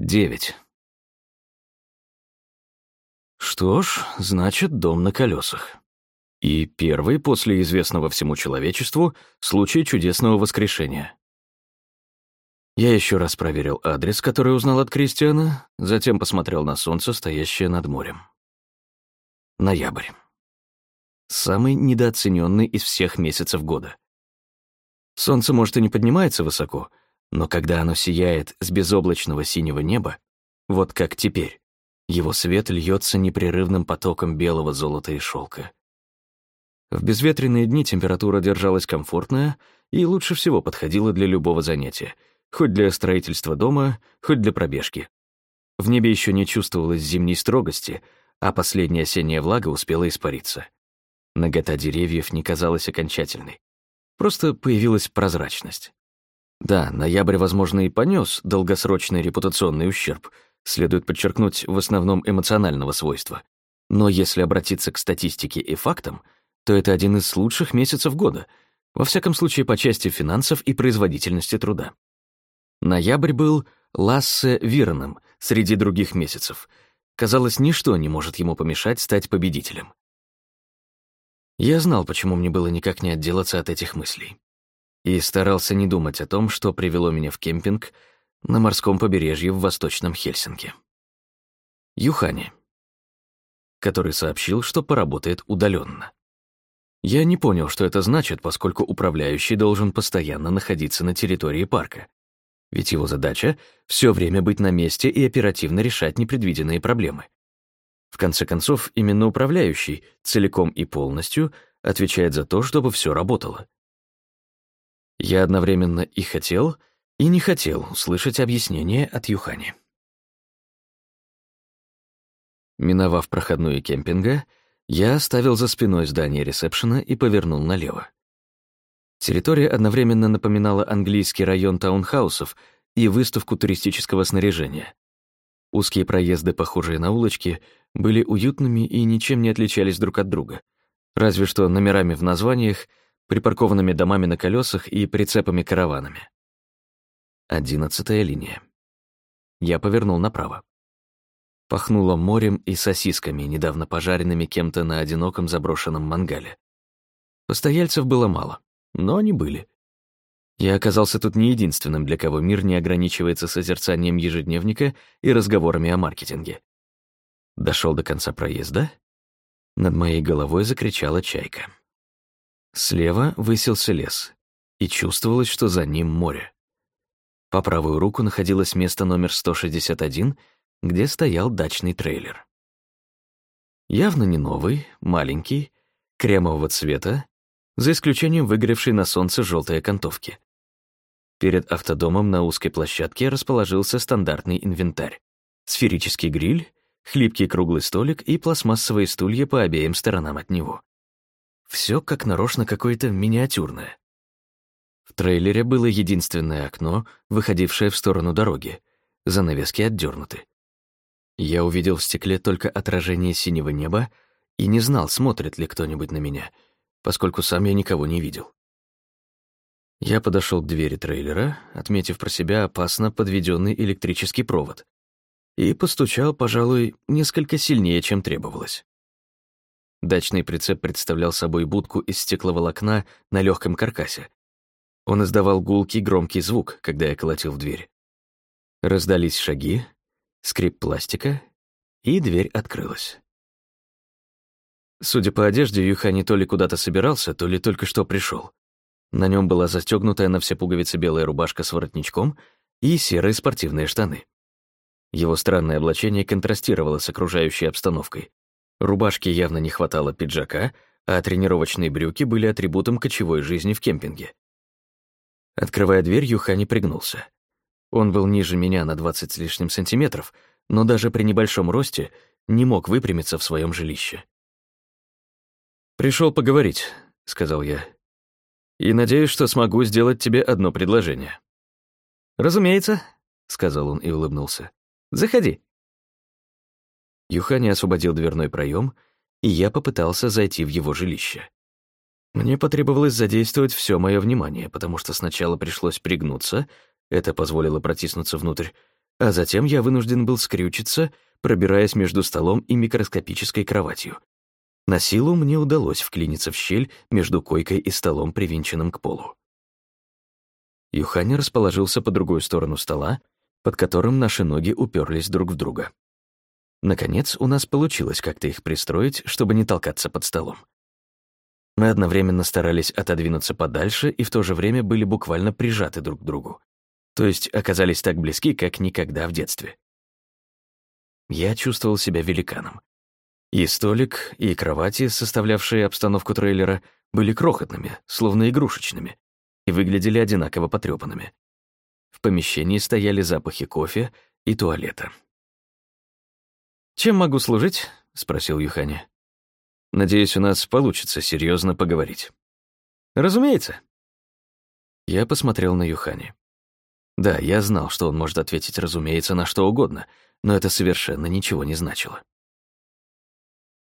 Девять. Что ж, значит, дом на колесах. И первый после известного всему человечеству случай чудесного воскрешения. Я еще раз проверил адрес, который узнал от Кристиана, затем посмотрел на солнце, стоящее над морем. Ноябрь. Самый недооцененный из всех месяцев года. Солнце, может, и не поднимается высоко, но когда оно сияет с безоблачного синего неба, вот как теперь, его свет льется непрерывным потоком белого золота и шелка. В безветренные дни температура держалась комфортная и лучше всего подходила для любого занятия, хоть для строительства дома, хоть для пробежки. В небе еще не чувствовалось зимней строгости, а последняя осенняя влага успела испариться. Нагота деревьев не казалась окончательной. Просто появилась прозрачность. Да, ноябрь, возможно, и понес долгосрочный репутационный ущерб, следует подчеркнуть, в основном эмоционального свойства. Но если обратиться к статистике и фактам, то это один из лучших месяцев года, во всяком случае по части финансов и производительности труда. Ноябрь был Лассе Вирном среди других месяцев. Казалось, ничто не может ему помешать стать победителем. Я знал, почему мне было никак не отделаться от этих мыслей и старался не думать о том, что привело меня в кемпинг на морском побережье в Восточном Хельсинки. Юхани, который сообщил, что поработает удаленно. Я не понял, что это значит, поскольку управляющий должен постоянно находиться на территории парка. Ведь его задача — все время быть на месте и оперативно решать непредвиденные проблемы. В конце концов, именно управляющий целиком и полностью отвечает за то, чтобы все работало. Я одновременно и хотел, и не хотел услышать объяснение от Юхани. Миновав проходную кемпинга, я оставил за спиной здание ресепшена и повернул налево. Территория одновременно напоминала английский район таунхаусов и выставку туристического снаряжения. Узкие проезды, похожие на улочки, были уютными и ничем не отличались друг от друга, разве что номерами в названиях — припаркованными домами на колесах и прицепами-караванами. Одиннадцатая линия. Я повернул направо. Пахнуло морем и сосисками, недавно пожаренными кем-то на одиноком заброшенном мангале. Постояльцев было мало, но они были. Я оказался тут не единственным, для кого мир не ограничивается созерцанием ежедневника и разговорами о маркетинге. Дошел до конца проезда. Над моей головой закричала чайка. Слева высился лес, и чувствовалось, что за ним море. По правую руку находилось место номер 161, где стоял дачный трейлер. Явно не новый, маленький, кремового цвета, за исключением выгоревшей на солнце желтой окантовки. Перед автодомом на узкой площадке расположился стандартный инвентарь. Сферический гриль, хлипкий круглый столик и пластмассовые стулья по обеим сторонам от него. Все как нарочно какое-то миниатюрное. В трейлере было единственное окно, выходившее в сторону дороги. Занавески отдернуты. Я увидел в стекле только отражение синего неба и не знал, смотрит ли кто-нибудь на меня, поскольку сам я никого не видел. Я подошел к двери трейлера, отметив про себя опасно подведенный электрический провод, и постучал, пожалуй, несколько сильнее, чем требовалось. Дачный прицеп представлял собой будку из стекловолокна на легком каркасе. Он издавал гулкий громкий звук, когда я колотил в дверь. Раздались шаги, скрип пластика, и дверь открылась. Судя по одежде, Юхани то ли куда-то собирался, то ли только что пришел. На нем была застегнутая на все пуговицы белая рубашка с воротничком и серые спортивные штаны. Его странное облачение контрастировало с окружающей обстановкой. Рубашке явно не хватало пиджака, а тренировочные брюки были атрибутом кочевой жизни в кемпинге. Открывая дверь, Юхани пригнулся. Он был ниже меня на 20 с лишним сантиметров, но даже при небольшом росте не мог выпрямиться в своем жилище. Пришел поговорить», — сказал я. «И надеюсь, что смогу сделать тебе одно предложение». «Разумеется», — сказал он и улыбнулся. «Заходи». Юхани освободил дверной проем, и я попытался зайти в его жилище. Мне потребовалось задействовать все мое внимание, потому что сначала пришлось пригнуться, это позволило протиснуться внутрь, а затем я вынужден был скрючиться, пробираясь между столом и микроскопической кроватью. На силу мне удалось вклиниться в щель между койкой и столом, привинченным к полу. Юхани расположился по другую сторону стола, под которым наши ноги уперлись друг в друга. Наконец, у нас получилось как-то их пристроить, чтобы не толкаться под столом. Мы одновременно старались отодвинуться подальше и в то же время были буквально прижаты друг к другу. То есть оказались так близки, как никогда в детстве. Я чувствовал себя великаном. И столик, и кровати, составлявшие обстановку трейлера, были крохотными, словно игрушечными, и выглядели одинаково потрёпанными. В помещении стояли запахи кофе и туалета. «Чем могу служить?» — спросил Юхани. «Надеюсь, у нас получится серьезно поговорить». «Разумеется». Я посмотрел на Юхани. Да, я знал, что он может ответить, разумеется, на что угодно, но это совершенно ничего не значило.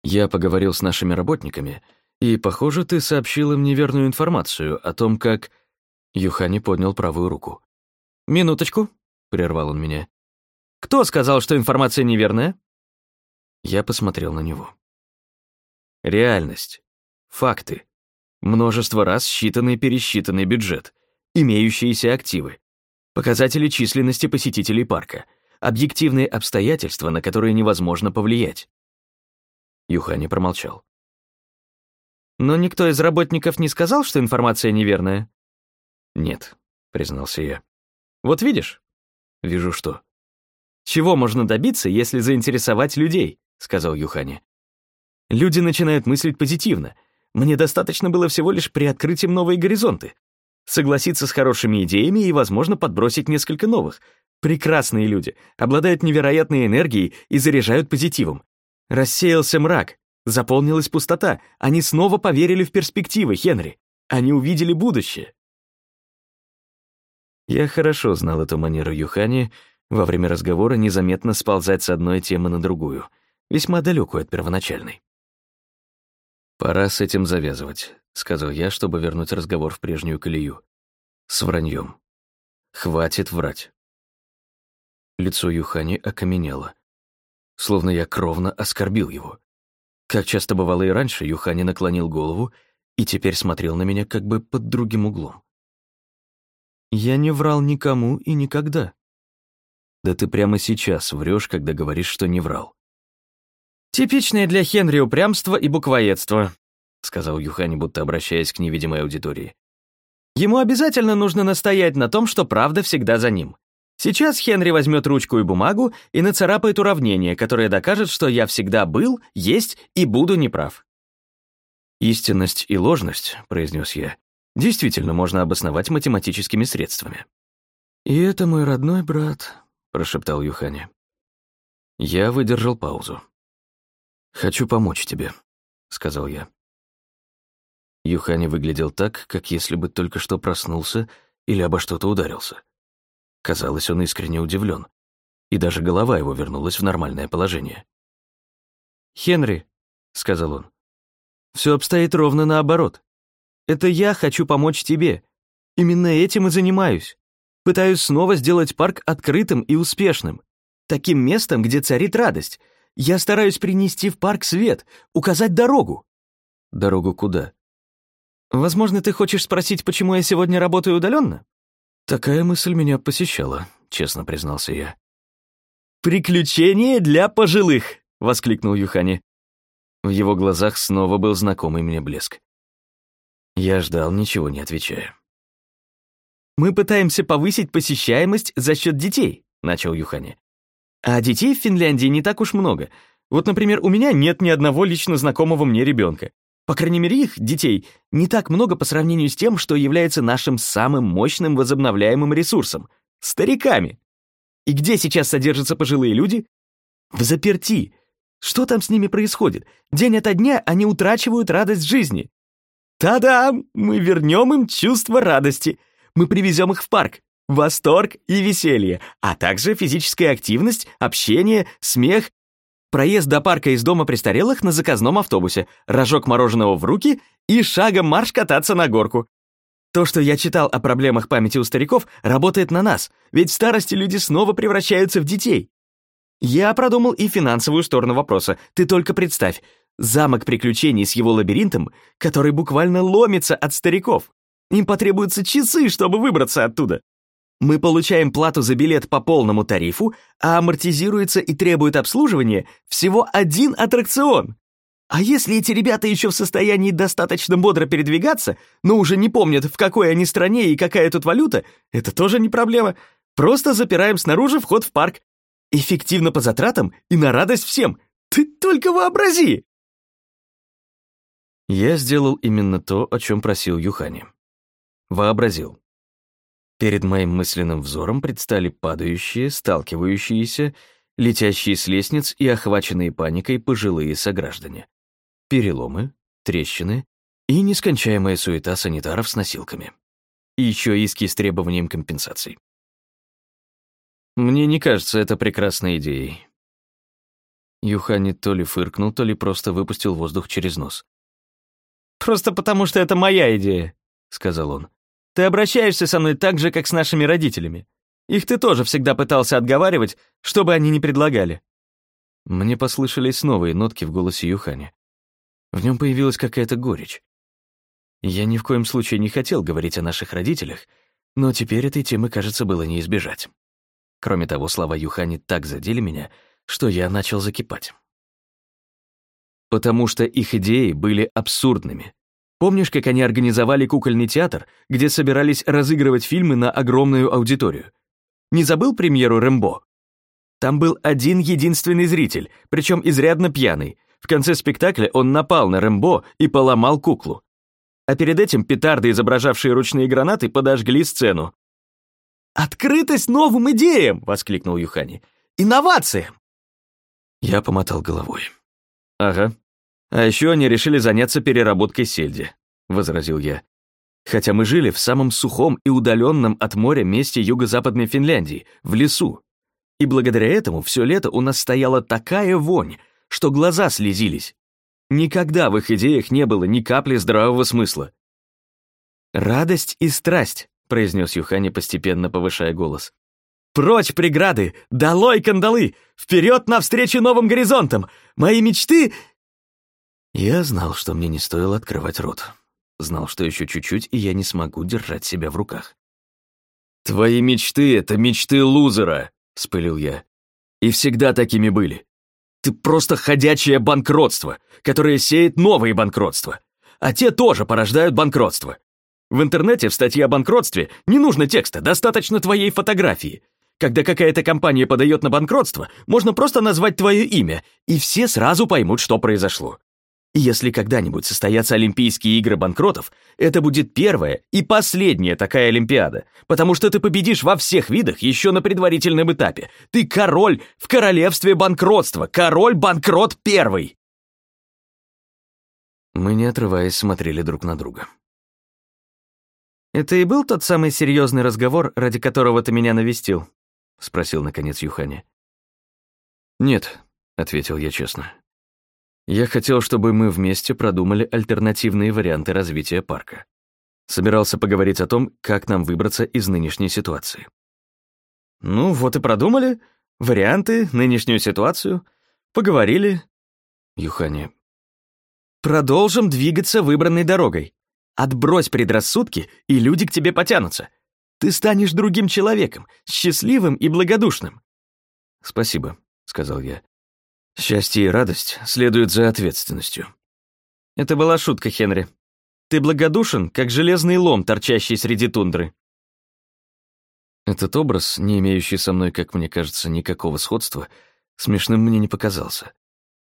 Я поговорил с нашими работниками, и, похоже, ты сообщил им неверную информацию о том, как... Юхани поднял правую руку. «Минуточку», — прервал он меня. «Кто сказал, что информация неверная?» Я посмотрел на него. Реальность. Факты. Множество раз считанный пересчитанный бюджет. Имеющиеся активы. Показатели численности посетителей парка. Объективные обстоятельства, на которые невозможно повлиять. Юхани промолчал. «Но никто из работников не сказал, что информация неверная?» «Нет», — признался я. «Вот видишь?» «Вижу что». «Чего можно добиться, если заинтересовать людей?» — сказал Юхани. «Люди начинают мыслить позитивно. Мне достаточно было всего лишь приоткрыть им новые горизонты. Согласиться с хорошими идеями и, возможно, подбросить несколько новых. Прекрасные люди, обладают невероятной энергией и заряжают позитивом. Рассеялся мрак, заполнилась пустота. Они снова поверили в перспективы, Хенри. Они увидели будущее. Я хорошо знал эту манеру Юхани во время разговора незаметно сползать с одной темы на другую — весьма далекую от первоначальной. «Пора с этим завязывать», — сказал я, чтобы вернуть разговор в прежнюю колею. «С враньем. Хватит врать». Лицо Юхани окаменело, словно я кровно оскорбил его. Как часто бывало и раньше, Юхани наклонил голову и теперь смотрел на меня как бы под другим углом. «Я не врал никому и никогда». «Да ты прямо сейчас врешь, когда говоришь, что не врал. «Типичное для Хенри упрямство и буквоедство», — сказал Юхани, будто обращаясь к невидимой аудитории. «Ему обязательно нужно настоять на том, что правда всегда за ним. Сейчас Хенри возьмет ручку и бумагу и нацарапает уравнение, которое докажет, что я всегда был, есть и буду неправ». «Истинность и ложность», — произнес я, — «действительно можно обосновать математическими средствами». «И это мой родной брат», — прошептал Юхани. Я выдержал паузу. «Хочу помочь тебе», — сказал я. Юхани выглядел так, как если бы только что проснулся или обо что-то ударился. Казалось, он искренне удивлен, и даже голова его вернулась в нормальное положение. «Хенри», — сказал он, — «все обстоит ровно наоборот. Это я хочу помочь тебе. Именно этим и занимаюсь. Пытаюсь снова сделать парк открытым и успешным. Таким местом, где царит радость, я стараюсь принести в парк свет, указать дорогу». «Дорогу куда?» «Возможно, ты хочешь спросить, почему я сегодня работаю удаленно? «Такая мысль меня посещала», — честно признался я. «Приключения для пожилых!» — воскликнул Юхани. В его глазах снова был знакомый мне блеск. Я ждал, ничего не отвечая. «Мы пытаемся повысить посещаемость за счет детей», — начал Юхани. А детей в Финляндии не так уж много. Вот, например, у меня нет ни одного лично знакомого мне ребенка. По крайней мере, их, детей, не так много по сравнению с тем, что является нашим самым мощным возобновляемым ресурсом — стариками. И где сейчас содержатся пожилые люди? В заперти. Что там с ними происходит? День ото дня они утрачивают радость жизни. Та-да! Мы вернем им чувство радости. Мы привезем их в парк. Восторг и веселье, а также физическая активность, общение, смех, проезд до парка из дома престарелых на заказном автобусе, рожок мороженого в руки и шагом марш кататься на горку. То, что я читал о проблемах памяти у стариков, работает на нас, ведь в старости люди снова превращаются в детей. Я продумал и финансовую сторону вопроса. Ты только представь, замок приключений с его лабиринтом, который буквально ломится от стариков. Им потребуются часы, чтобы выбраться оттуда. Мы получаем плату за билет по полному тарифу, а амортизируется и требует обслуживания всего один аттракцион. А если эти ребята еще в состоянии достаточно бодро передвигаться, но уже не помнят, в какой они стране и какая тут валюта, это тоже не проблема. Просто запираем снаружи вход в парк. Эффективно по затратам и на радость всем. Ты только вообрази! Я сделал именно то, о чем просил Юхани. Вообразил. Перед моим мысленным взором предстали падающие, сталкивающиеся, летящие с лестниц и охваченные паникой пожилые сограждане. Переломы, трещины и нескончаемая суета санитаров с носилками. И еще иски с требованием компенсаций. Мне не кажется это прекрасной идеей. Юхани то ли фыркнул, то ли просто выпустил воздух через нос. «Просто потому, что это моя идея», — сказал он. Ты обращаешься со мной так же, как с нашими родителями. Их ты тоже всегда пытался отговаривать, чтобы они не предлагали». Мне послышались новые нотки в голосе Юхани. В нем появилась какая-то горечь. Я ни в коем случае не хотел говорить о наших родителях, но теперь этой темы, кажется, было не избежать. Кроме того, слова Юхани так задели меня, что я начал закипать. Потому что их идеи были абсурдными, Помнишь, как они организовали кукольный театр, где собирались разыгрывать фильмы на огромную аудиторию? Не забыл премьеру «Рэмбо»? Там был один единственный зритель, причем изрядно пьяный. В конце спектакля он напал на Рэмбо и поломал куклу. А перед этим петарды, изображавшие ручные гранаты, подожгли сцену. «Открытость новым идеям!» — воскликнул Юхани. «Инновациям!» Я помотал головой. «Ага, а еще они решили заняться переработкой сельди», — возразил я. «Хотя мы жили в самом сухом и удаленном от моря месте юго-западной Финляндии, в лесу. И благодаря этому все лето у нас стояла такая вонь, что глаза слезились. Никогда в их идеях не было ни капли здравого смысла». «Радость и страсть», — произнес Юхани, постепенно повышая голос. «Прочь преграды! Долой кандалы! Вперед навстречу новым горизонтам! Мои мечты я знал, что мне не стоило открывать рот. Знал, что еще чуть-чуть, и я не смогу держать себя в руках. «Твои мечты — это мечты лузера», — вспылил я. «И всегда такими были. Ты просто ходячее банкротство, которое сеет новые банкротства. А те тоже порождают банкротство. В интернете в статье о банкротстве не нужно текста, достаточно твоей фотографии. Когда какая-то компания подает на банкротство, можно просто назвать твое имя, и все сразу поймут, что произошло. Если когда-нибудь состоятся Олимпийские игры банкротов, это будет первая и последняя такая Олимпиада, потому что ты победишь во всех видах еще на предварительном этапе. Ты король в королевстве банкротства, король-банкрот первый. Мы, не отрываясь, смотрели друг на друга. «Это и был тот самый серьезный разговор, ради которого ты меня навестил?» — спросил, наконец, Юхани. «Нет», — ответил я честно. Я хотел, чтобы мы вместе продумали альтернативные варианты развития парка. Собирался поговорить о том, как нам выбраться из нынешней ситуации. Ну, вот и продумали. Варианты, нынешнюю ситуацию. Поговорили. Юхани. Продолжим двигаться выбранной дорогой. Отбрось предрассудки, и люди к тебе потянутся. Ты станешь другим человеком, счастливым и благодушным. «Спасибо», — сказал я. Счастье и радость следуют за ответственностью. Это была шутка, Хенри. Ты благодушен, как железный лом, торчащий среди тундры. Этот образ, не имеющий со мной, как мне кажется, никакого сходства, смешным мне не показался.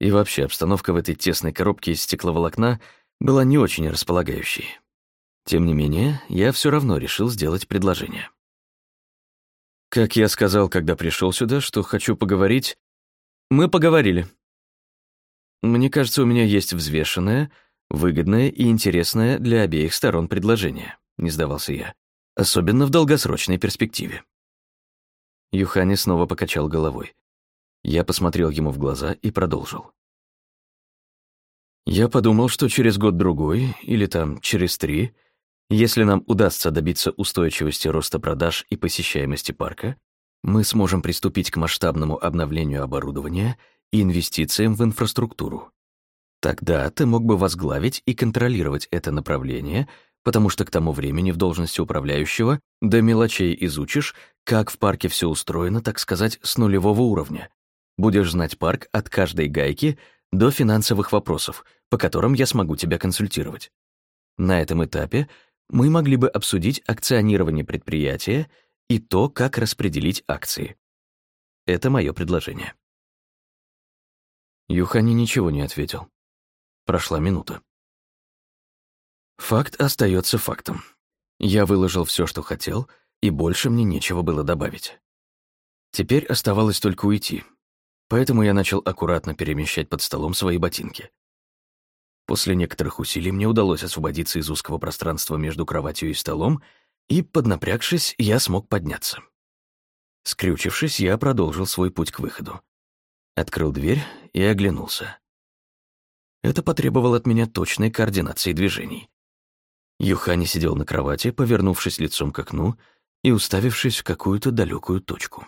И вообще обстановка в этой тесной коробке из стекловолокна была не очень располагающей. Тем не менее, я все равно решил сделать предложение. Как я сказал, когда пришел сюда, что хочу поговорить мы поговорили. Мне кажется, у меня есть взвешенное, выгодное и интересное для обеих сторон предложение, не сдавался я, особенно в долгосрочной перспективе. Юхани снова покачал головой. Я посмотрел ему в глаза и продолжил. Я подумал, что через год-другой, или там через три, Если нам удастся добиться устойчивости роста продаж и посещаемости парка, мы сможем приступить к масштабному обновлению оборудования и инвестициям в инфраструктуру. Тогда ты мог бы возглавить и контролировать это направление, потому что к тому времени в должности управляющего до мелочей изучишь, как в парке все устроено, так сказать, с нулевого уровня. Будешь знать парк от каждой гайки до финансовых вопросов, по которым я смогу тебя консультировать. На этом этапе мы могли бы обсудить акционирование предприятия и то, как распределить акции. Это мое предложение. Юхани ничего не ответил. Прошла минута. Факт остается фактом. Я выложил все, что хотел, и больше мне нечего было добавить. Теперь оставалось только уйти, поэтому я начал аккуратно перемещать под столом свои ботинки. После некоторых усилий мне удалось освободиться из узкого пространства между кроватью и столом, и, поднапрягшись, я смог подняться. Скрючившись, я продолжил свой путь к выходу. Открыл дверь и оглянулся. Это потребовало от меня точной координации движений. Юхани сидел на кровати, повернувшись лицом к окну и уставившись в какую-то далекую точку.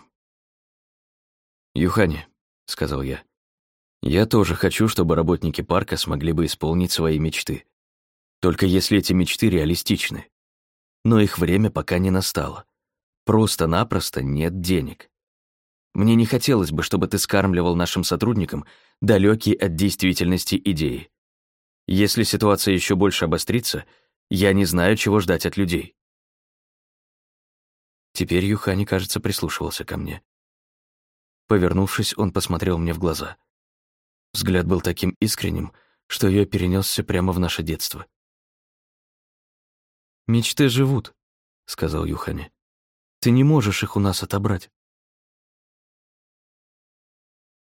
«Юхани», — сказал я, — «я тоже хочу, чтобы работники парка смогли бы исполнить свои мечты. Только если эти мечты реалистичны. Но их время пока не настало. Просто-напросто нет денег. Мне не хотелось бы, чтобы ты скармливал нашим сотрудникам далекие от действительности идеи. Если ситуация еще больше обострится — я не знаю, чего ждать от людей. Теперь Юхани, кажется, прислушивался ко мне. Повернувшись, он посмотрел мне в глаза. Взгляд был таким искренним, что я перенесся прямо в наше детство. «Мечты живут», — сказал Юхани. «Ты не можешь их у нас отобрать».